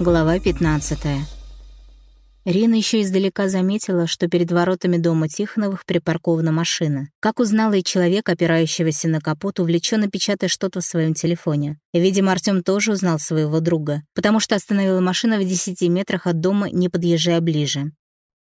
Глава 15. Рина еще издалека заметила, что перед воротами дома Тихоновых припаркована машина. Как узнала и человек, опирающегося на капот, увлеченно печатая что-то в своем телефоне. Видимо, Артем тоже узнал своего друга, потому что остановила машина в 10 метрах от дома, не подъезжая ближе.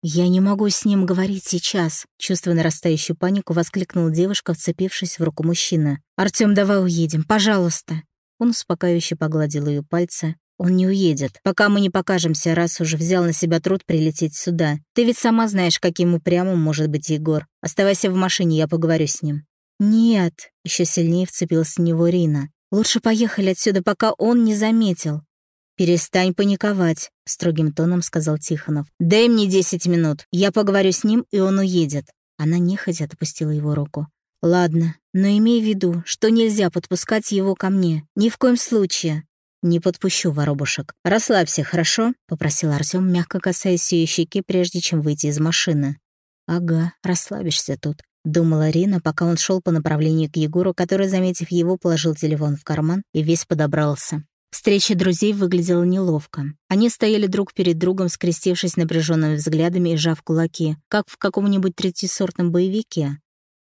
«Я не могу с ним говорить сейчас», — чувствуя нарастающую панику, воскликнула девушка, вцепившись в руку мужчины. «Артём, давай уедем, пожалуйста». Он успокаивающе погладил ее пальцы, он не уедет, пока мы не покажемся, раз уже взял на себя труд прилететь сюда. Ты ведь сама знаешь, каким упрямым может быть Егор. Оставайся в машине, я поговорю с ним». «Нет», — еще сильнее вцепилась в него Рина. «Лучше поехали отсюда, пока он не заметил». «Перестань паниковать», — строгим тоном сказал Тихонов. «Дай мне десять минут. Я поговорю с ним, и он уедет». Она нехотя отпустила его руку. «Ладно, но имей в виду, что нельзя подпускать его ко мне. Ни в коем случае. «Не подпущу, воробушек. Расслабься, хорошо?» — попросил Артём, мягко касаясь ее щеки, прежде чем выйти из машины. «Ага, расслабишься тут», — думала Рина, пока он шел по направлению к Егору, который, заметив его, положил телефон в карман и весь подобрался. Встреча друзей выглядела неловко. Они стояли друг перед другом, скрестившись напряженными взглядами и сжав кулаки, как в каком-нибудь третьесортном боевике.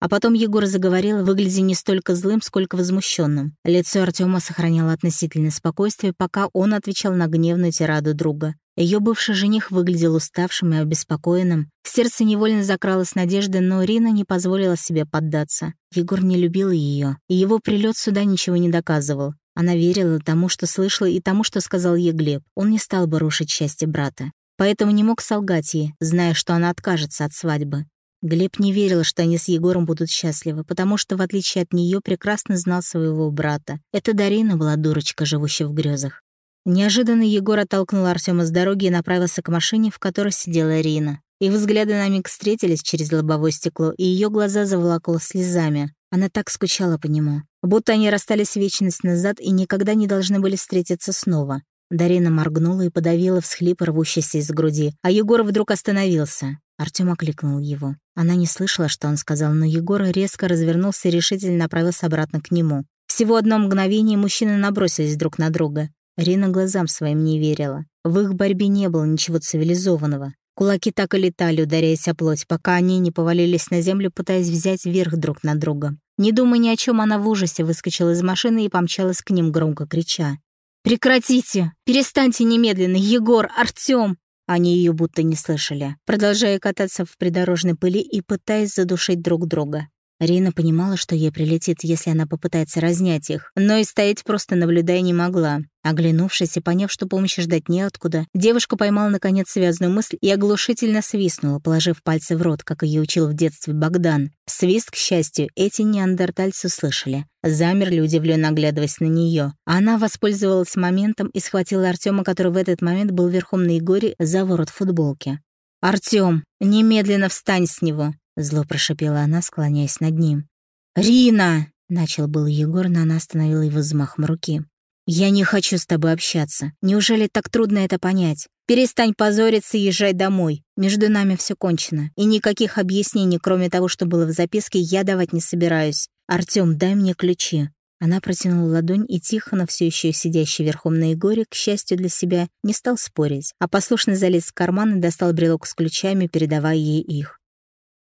А потом Егор заговорил, выглядя не столько злым, сколько возмущенным. Лицо Артема сохраняло относительное спокойствие, пока он отвечал на гневную тираду друга. Ее бывший жених выглядел уставшим и обеспокоенным. Сердце невольно закралась надежда, но Рина не позволила себе поддаться. Егор не любил ее, и его прилет сюда ничего не доказывал. Она верила тому, что слышала, и тому, что сказал ей Глеб. Он не стал бы рушить счастье брата. Поэтому не мог солгать ей, зная, что она откажется от свадьбы. Глеб не верил, что они с Егором будут счастливы, потому что, в отличие от нее, прекрасно знал своего брата. Это Дарина была дурочка, живущая в грезах. Неожиданно Егор оттолкнул Артема с дороги и направился к машине, в которой сидела Ирина. Их взгляды на миг встретились через лобовое стекло, и ее глаза заволокло слезами. Она так скучала по нему. Будто они расстались вечность назад и никогда не должны были встретиться снова. Дарина моргнула и подавила всхлип, рвущийся из груди, а Егор вдруг остановился. Артём окликнул его. Она не слышала, что он сказал, но Егор резко развернулся и решительно направился обратно к нему. Всего одно мгновение мужчины набросились друг на друга. Рина глазам своим не верила. В их борьбе не было ничего цивилизованного. Кулаки так и летали, ударяясь о плоть, пока они не повалились на землю, пытаясь взять верх друг над другом. Не думая ни о чем, она в ужасе выскочила из машины и помчалась к ним, громко крича. «Прекратите! Перестаньте немедленно! Егор! Артём!» Они ее будто не слышали, продолжая кататься в придорожной пыли и пытаясь задушить друг друга. Рина понимала, что ей прилетит, если она попытается разнять их, но и стоять просто наблюдая не могла. Оглянувшись и поняв, что помощи ждать неоткуда, девушка поймала наконец связанную мысль и оглушительно свистнула, положив пальцы в рот, как ее учил в детстве Богдан. Свист, к счастью, эти неандертальцы слышали. Замерли, удивленно оглядываясь на нее. Она воспользовалась моментом и схватила Артема, который в этот момент был верхом на Егоре, за ворот футболки. «Артём, немедленно встань с него!» Зло прошипела она, склоняясь над ним. «Рина!» — начал был Егор, но она остановила его взмахом руки. «Я не хочу с тобой общаться. Неужели так трудно это понять? Перестань позориться и езжай домой. Между нами все кончено. И никаких объяснений, кроме того, что было в записке, я давать не собираюсь. Артём, дай мне ключи». Она протянула ладонь, и Тихонов, все еще сидящий верхом на Егоре, к счастью для себя, не стал спорить, а послушно залез в карман и достал брелок с ключами, передавая ей их.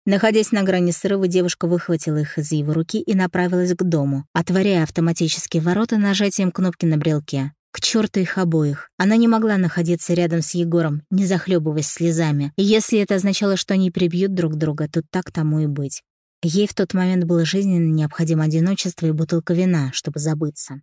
Находясь на грани срыва, девушка выхватила их из его руки и направилась к дому, отворяя автоматические ворота нажатием кнопки на брелке. К черту их обоих. Она не могла находиться рядом с Егором, не захлебываясь слезами. И если это означало, что они прибьют друг друга, то так тому и быть. Ей в тот момент было жизненно необходимо одиночество и бутылка вина, чтобы забыться.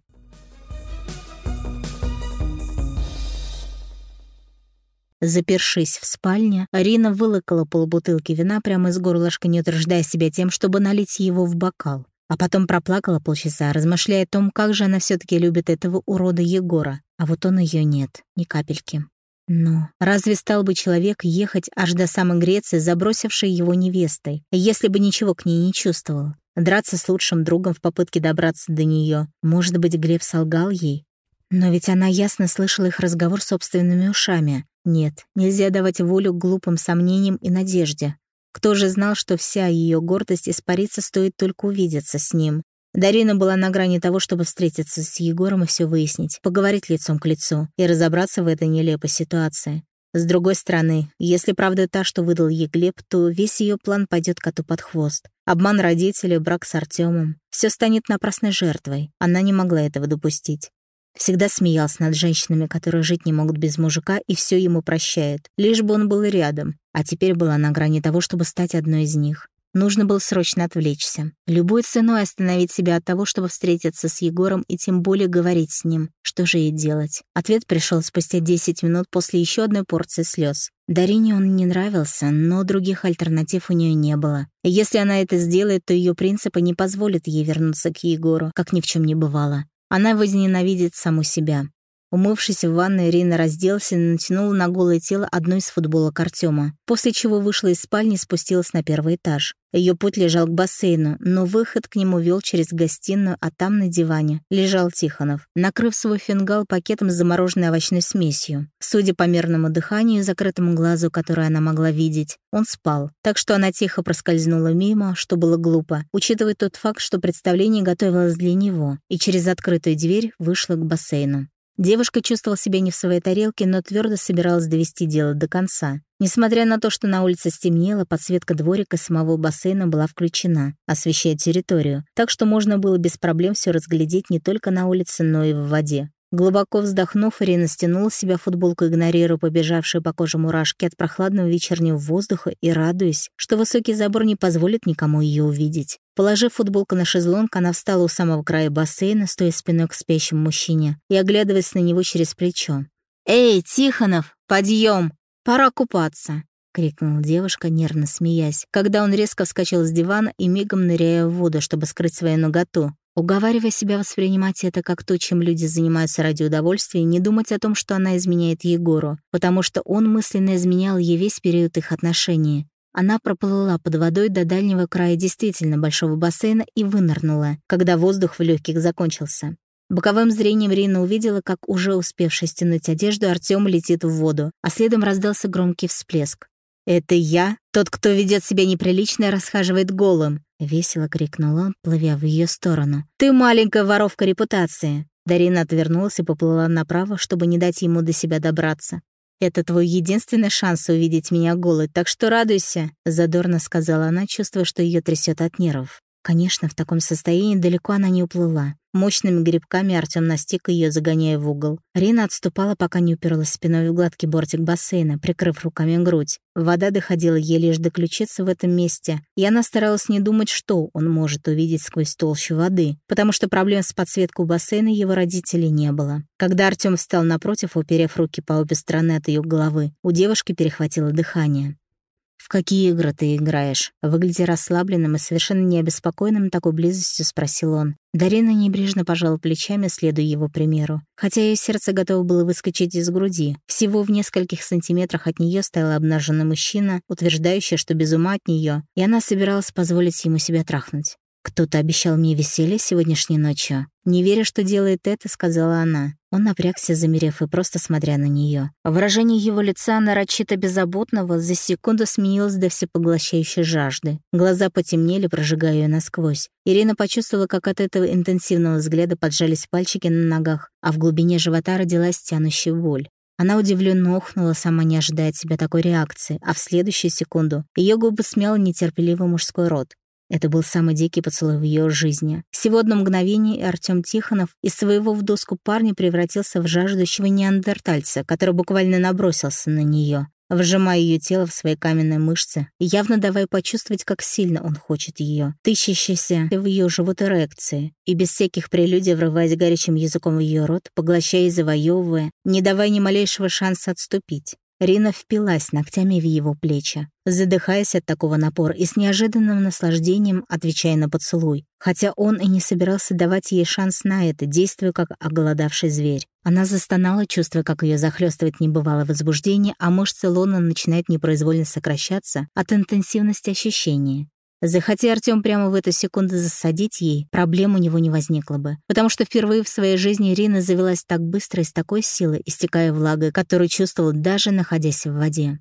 Запершись в спальне, Арина вылокала полбутылки вина прямо из горлышка, не утруждая себя тем, чтобы налить его в бокал. А потом проплакала полчаса, размышляя о том, как же она все таки любит этого урода Егора. А вот он ее нет, ни капельки. Но разве стал бы человек ехать аж до самой Греции, забросившей его невестой, если бы ничего к ней не чувствовал? Драться с лучшим другом в попытке добраться до нее. Может быть, Глеб солгал ей? Но ведь она ясно слышала их разговор собственными ушами. Нет, нельзя давать волю глупым сомнениям и надежде. Кто же знал, что вся ее гордость испарится, стоит только увидеться с ним? Дарина была на грани того, чтобы встретиться с Егором и все выяснить, поговорить лицом к лицу и разобраться в этой нелепой ситуации. С другой стороны, если правда та, что выдал ей Глеб, то весь ее план пойдет коту под хвост. Обман родителей, брак с Артемом. Все станет напрасной жертвой. Она не могла этого допустить. Всегда смеялся над женщинами, которые жить не могут без мужика и все ему прощают, лишь бы он был рядом. А теперь была на грани того, чтобы стать одной из них. Нужно было срочно отвлечься. Любой ценой остановить себя от того, чтобы встретиться с Егором и тем более говорить с ним. Что же ей делать? Ответ пришел спустя 10 минут после еще одной порции слез. Дарине он не нравился, но других альтернатив у нее не было. Если она это сделает, то ее принципы не позволят ей вернуться к Егору, как ни в чем не бывало. Она возненавидит саму себя. Умывшись в ванной, Ирина разделась и натянула на голое тело одну из футболок Артема, после чего вышла из спальни и спустилась на первый этаж. Ее путь лежал к бассейну, но выход к нему вел через гостиную, а там на диване лежал Тихонов, накрыв свой фингал пакетом с замороженной овощной смесью. Судя по мерному дыханию и закрытому глазу, которое она могла видеть, он спал, так что она тихо проскользнула мимо, что было глупо, учитывая тот факт, что представление готовилось для него, и через открытую дверь вышла к бассейну. Девушка чувствовала себя не в своей тарелке, но твердо собиралась довести дело до конца. Несмотря на то, что на улице стемнело, подсветка дворика самого бассейна была включена, освещая территорию, так что можно было без проблем все разглядеть не только на улице, но и в воде. Глубоко вздохнув, Ирина стянула с себя футболку, игнорируя побежавшие по коже мурашки от прохладного вечернего воздуха и радуясь, что высокий забор не позволит никому ее увидеть. Положив футболку на шезлонг, она встала у самого края бассейна, стоя спиной к спящему мужчине и оглядываясь на него через плечо. «Эй, Тихонов, подъем! Пора купаться!» — крикнула девушка, нервно смеясь, когда он резко вскочил с дивана и мигом ныряя в воду, чтобы скрыть свою ноготу, уговаривая себя воспринимать это как то, чем люди занимаются ради удовольствия, не думать о том, что она изменяет Егору, потому что он мысленно изменял ей весь период их отношений. Она проплыла под водой до дальнего края действительно большого бассейна и вынырнула, когда воздух в легких закончился. Боковым зрением Рина увидела, как уже успевший стянуть одежду Артём летит в воду, а следом раздался громкий всплеск. «Это я? Тот, кто ведет себя неприлично и расхаживает голым!» — весело крикнул он, плывя в ее сторону. «Ты маленькая воровка репутации!» Дарина отвернулась и поплыла направо, чтобы не дать ему до себя добраться. «Это твой единственный шанс увидеть меня голой, так что радуйся», — задорно сказала она, чувствуя, что ее трясет от нервов. Конечно, в таком состоянии далеко она не уплыла. Мощными грибками Артём настиг ее, загоняя в угол. Рина отступала, пока не уперлась спиной в гладкий бортик бассейна, прикрыв руками грудь. Вода доходила ей лишь до ключицы в этом месте, и она старалась не думать, что он может увидеть сквозь толщу воды, потому что проблем с подсветкой бассейна его родителей не было. Когда Артём встал напротив, уперев руки по обе стороны от ее головы, у девушки перехватило дыхание. «В какие игры ты играешь?» Выглядя расслабленным и совершенно необеспокоенным такой близостью, спросил он. Дарина небрежно пожала плечами, следуя его примеру. Хотя ее сердце готово было выскочить из груди. Всего в нескольких сантиметрах от нее стоял обнаженный мужчина, утверждающий, что без ума от нее, и она собиралась позволить ему себя трахнуть. «Кто-то обещал мне веселье сегодняшней ночью. Не веря, что делает это, сказала она. Он напрягся, замерев и просто смотря на нее. Выражение его лица, нарочито беззаботного, за секунду сменилось до всепоглощающей жажды. Глаза потемнели, прожигая ее насквозь. Ирина почувствовала, как от этого интенсивного взгляда поджались пальчики на ногах, а в глубине живота родилась тянущая боль. Она удивленно охнула, сама не ожидая от себя такой реакции, а в следующую секунду ее губы смял нетерпеливый мужской рот. Это был самый дикий поцелуй в ее жизни. Всего одно мгновение, и Артём Тихонов из своего в доску парня превратился в жаждущего неандертальца, который буквально набросился на нее, вжимая ее тело в свои каменные мышцы, явно давая почувствовать, как сильно он хочет ее, тыщащийся в ее живот эрекции, и без всяких прелюдий врываясь горячим языком в ее рот, поглощая и завоевывая, не давая ни малейшего шанса отступить. Рина впилась ногтями в его плечи, задыхаясь от такого напора и с неожиданным наслаждением отвечая на поцелуй, хотя он и не собирался давать ей шанс на это, действуя как оголодавший зверь. Она застонала, чувствуя, как ее захлестывает небывалое возбуждение, а мышцы лона начинают непроизвольно сокращаться от интенсивности ощущения. Захоти Артём прямо в эту секунду засадить ей, проблем у него не возникло бы. Потому что впервые в своей жизни Ирина завелась так быстро и с такой силой, истекая влагой, которую чувствовала даже находясь в воде.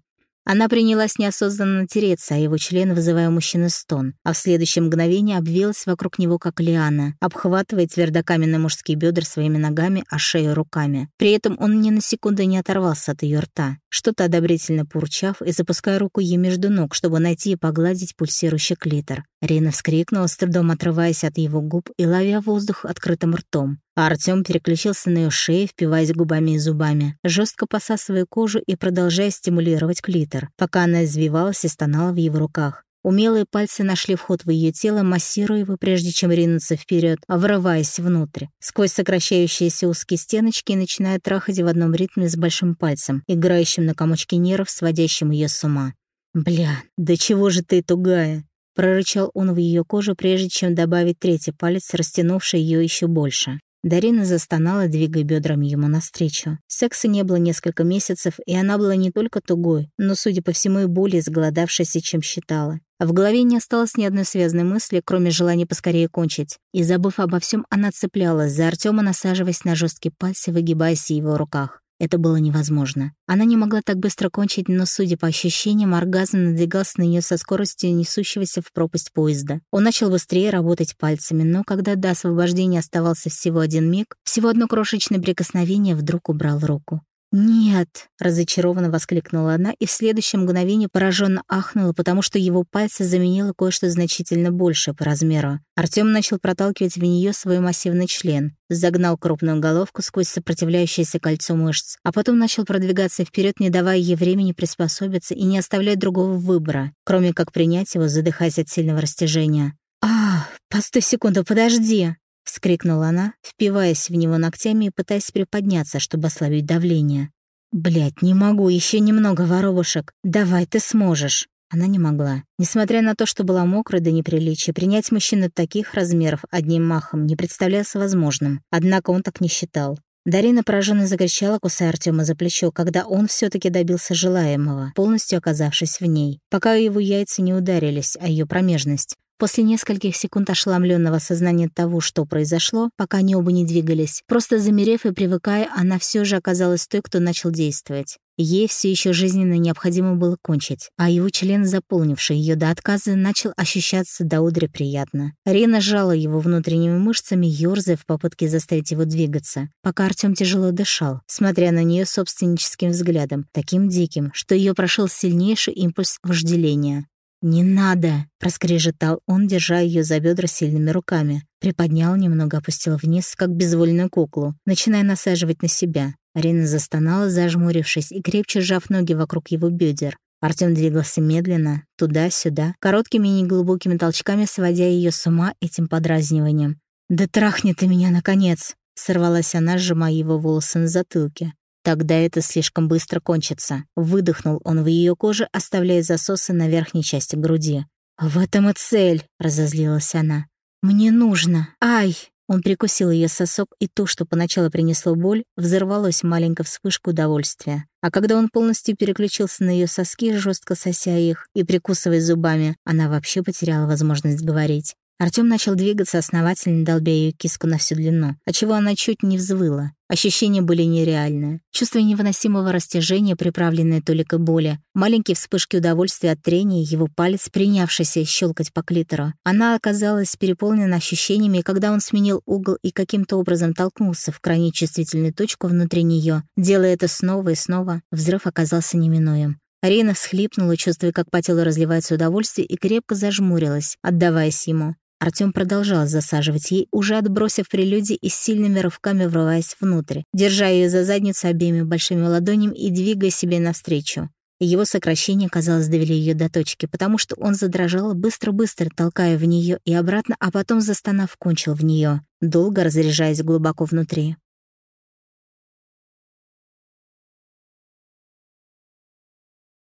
Она принялась неосознанно тереться, а его член, вызывая у мужчины стон, а в следующее мгновение обвилась вокруг него, как лиана, обхватывая твердокаменные мужские бедра своими ногами, а шею руками. При этом он ни на секунду не оторвался от ее рта, что-то одобрительно поурчав и запуская руку ей между ног, чтобы найти и погладить пульсирующий клитор. Рина вскрикнула, с трудом отрываясь от его губ и ловя воздух открытым ртом. А Артём переключился на ее шею, впиваясь губами и зубами, жестко посасывая кожу и продолжая стимулировать клитор, пока она извивалась и стонала в его руках. Умелые пальцы нашли вход в ее тело, массируя его, прежде чем ринуться вперед, врываясь внутрь. Сквозь сокращающиеся узкие стеночки начиная трахать в одном ритме с большим пальцем, играющим на комочке нервов, сводящим ее с ума. «Бля, да чего же ты тугая?» Прорычал он в ее кожу, прежде чем добавить третий палец, растянувший ее еще больше. Дарина застонала, двигая бедрами ему навстречу. Секса не было несколько месяцев, и она была не только тугой, но, судя по всему, и более сголодавшейся, чем считала. В голове не осталось ни одной связанной мысли, кроме желания поскорее кончить. И, забыв обо всем, она цеплялась за Артема, насаживаясь на жесткие пальцы, выгибаясь в его руках. Это было невозможно. Она не могла так быстро кончить, но, судя по ощущениям, оргазм надвигался на нее со скоростью несущегося в пропасть поезда. Он начал быстрее работать пальцами, но когда до освобождения оставался всего один миг, всего одно крошечное прикосновение вдруг убрал руку. «Нет!» — разочарованно воскликнула она и в следующее мгновение пораженно ахнула, потому что его пальцы заменило кое-что значительно большее по размеру. Артём начал проталкивать в нее свой массивный член, загнал крупную головку сквозь сопротивляющееся кольцо мышц, а потом начал продвигаться вперед, не давая ей времени приспособиться и не оставляя другого выбора, кроме как принять его, задыхаясь от сильного растяжения. «А, постой секунду, подожди!» — вскрикнула она, впиваясь в него ногтями и пытаясь приподняться, чтобы ослабить давление. «Блядь, не могу, еще немного воробушек. Давай, ты сможешь». Она не могла. Несмотря на то, что была мокрой до неприличия, принять мужчину таких размеров одним махом не представлялось возможным. Однако он так не считал. Дарина пораженно закричала, кусая Артема за плечо, когда он все таки добился желаемого, полностью оказавшись в ней, пока его яйца не ударились о ее промежность. После нескольких секунд ошеломленного сознания того, что произошло, пока они оба не двигались, просто замерев и привыкая, она все же оказалась той, кто начал действовать. Ей все еще жизненно необходимо было кончить, а его член, заполнивший ее до отказа, начал ощущаться до удри приятно. Рена сжала его внутренними мышцами, ёрзая в попытке заставить его двигаться, пока Артем тяжело дышал, смотря на нее собственническим взглядом, таким диким, что ее прошел сильнейший импульс вожделения. «Не надо!» — проскрежетал он, держа ее за бедра сильными руками. Приподнял немного, опустил вниз, как безвольную куклу, начиная насаживать на себя. Арина застонала, зажмурившись и крепче сжав ноги вокруг его бедер. Артём двигался медленно, туда-сюда, короткими и неглубокими толчками сводя ее с ума этим подразниванием. «Да трахни ты меня, наконец!» — сорвалась она, сжимая его волосы на затылке. Тогда это слишком быстро кончится. Выдохнул он в ее коже, оставляя засосы на верхней части груди. «В этом и цель!» — разозлилась она. «Мне нужно! Ай!» Он прикусил ее сосок, и то, что поначалу принесло боль, взорвалось маленькой вспышкой удовольствия. А когда он полностью переключился на ее соски, жестко сося их и прикусывая зубами, она вообще потеряла возможность говорить. Артём начал двигаться основательно, долбя её киску на всю длину, отчего она чуть не взвыла. Ощущения были нереальные. Чувство невыносимого растяжения, приправленное толикой боли, маленькие вспышки удовольствия от трения, его палец, принявшийся щелкать по клитору. Она оказалась переполнена ощущениями, когда он сменил угол и каким-то образом толкнулся в крайне чувствительную точку внутри неё, делая это снова и снова, взрыв оказался неминуем. Арина всхлипнула, чувствуя, как по телу разливается удовольствие, и крепко зажмурилась, отдаваясь ему. Артём продолжал засаживать ей, уже отбросив прелюдии и сильными рывками врываясь внутрь, держа её за задницу обеими большими ладонями и двигая себе навстречу. Его сокращения, казалось, довели её до точки, потому что он задрожал, быстро-быстро толкая в неё и обратно, а потом, застонав, кончил в неё, долго разряжаясь глубоко внутри.